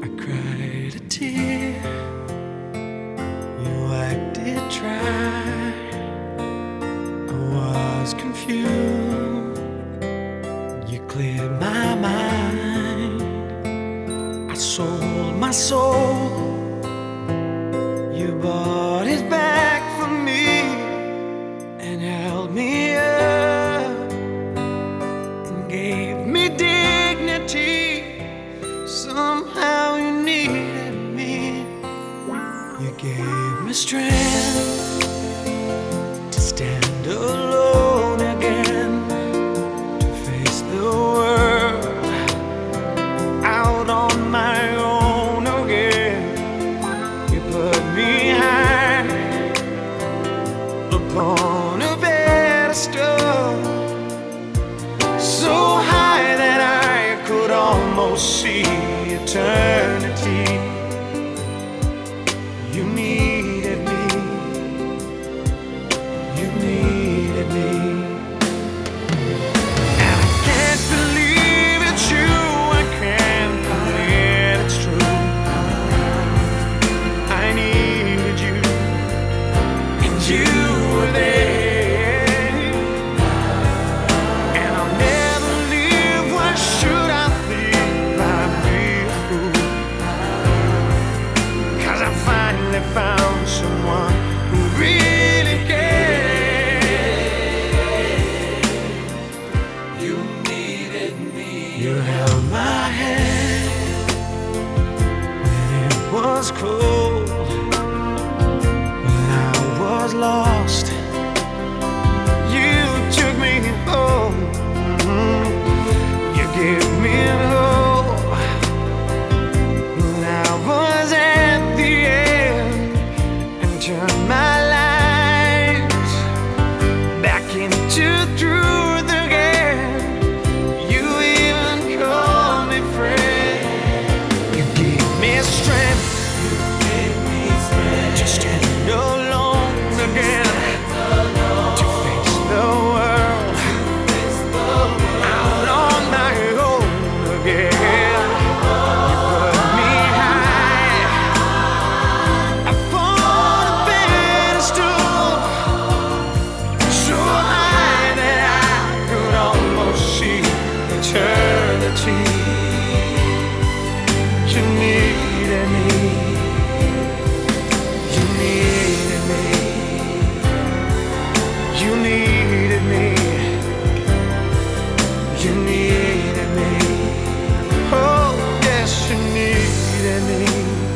I cried a tear, you wiped it dry. I was confused, you cleared my mind. I sold my soul, you bought it back for me and held me up and gave me dignity somehow. You gave me strength to stand alone again, to face the world out on my own again. You put me high upon a pedestal, so high that I could almost see eternity. was cold when I was lost. You took me home. You gave me hope when I was at the end and turned my needed me. Oh, yes, you needed me.